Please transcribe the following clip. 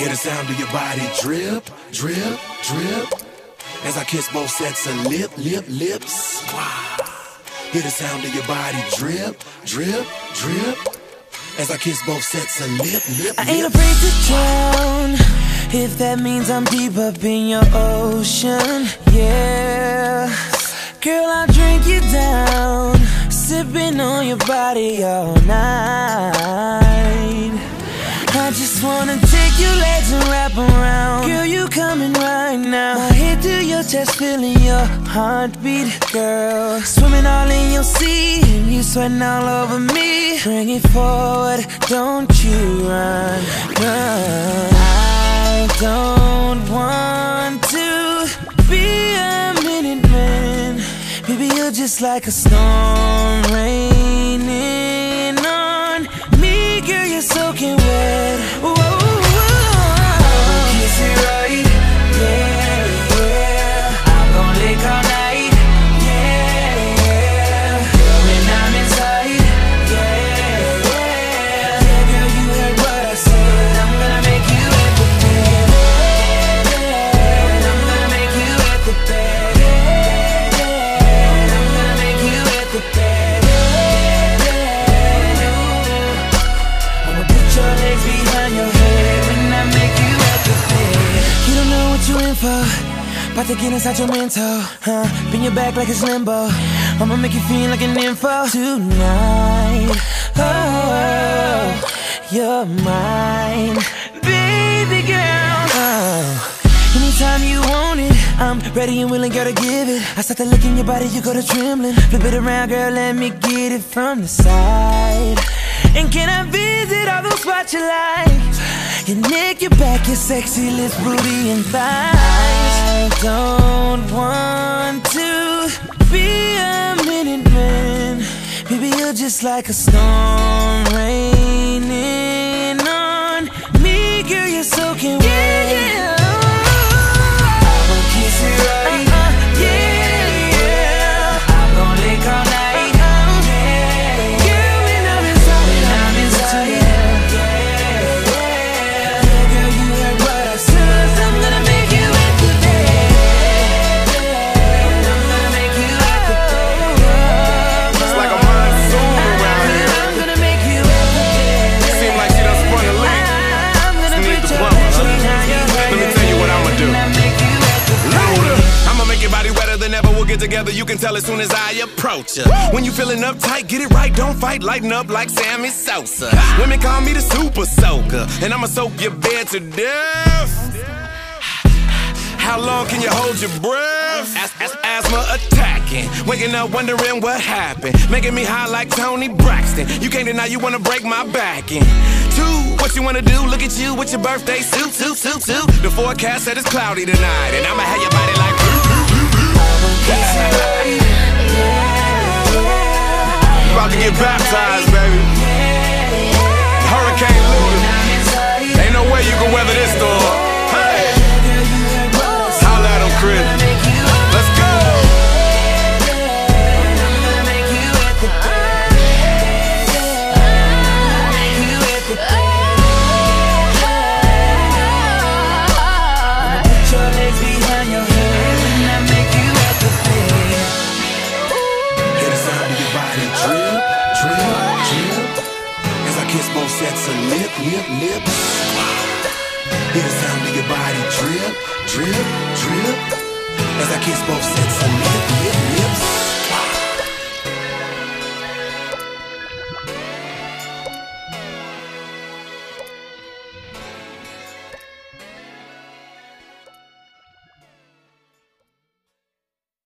Hear the sound of your body drip, drip, drip. As I kiss both sets of lip, lip, lips. Wow. Hear the sound of your body drip, drip, drip. As I kiss both sets of lip, lip, I ain't afraid to drown. If that means I'm deep up in your ocean, yeah. Girl, I'll drink you down. Sipping on your body all night. I just wanna take your legs and wrap around. Girl, you coming right now. My head to your chest, feeling your heartbeat, girl. Swimming all in your sea, you sweating all over me. Bring it forward, don't you run, run. I don't want to be a minute man. Baby, you're just like a storm raining About to get inside your mental, huh? Bend your back like it's limbo. I'ma make you feel like an info tonight. Oh, you're mine, baby girl. Oh. Anytime you want it, I'm ready and willing, girl, to give it. I start to look in your body, you go to trembling. Flip it around, girl, let me get it from the side. And can I visit all those spots you like? Your neck, your back, your sexy lips, booty, and thighs. I don't want to be a minute man. Baby, you're just like a storm raining get together. You can tell as soon as I approach ya. When you feeling uptight, get it right. Don't fight. Lighten up like Sammy Sosa. Women call me the super soaker, and I'ma soak your bed to death. How long can you hold your breath? As- as- asthma attacking, waking up wondering what happened, making me high like Toni Braxton. You can't deny you wanna break my back in. Two, what you wanna do? Look at you with your birthday suit, suit, suit, suit. The forecast said it's cloudy tonight, and I'ma have your body like. About to get baptized, baby. Kiss both sets of lip, lip, lips. Hear the sound of your body drip, drip, drip. As I kiss both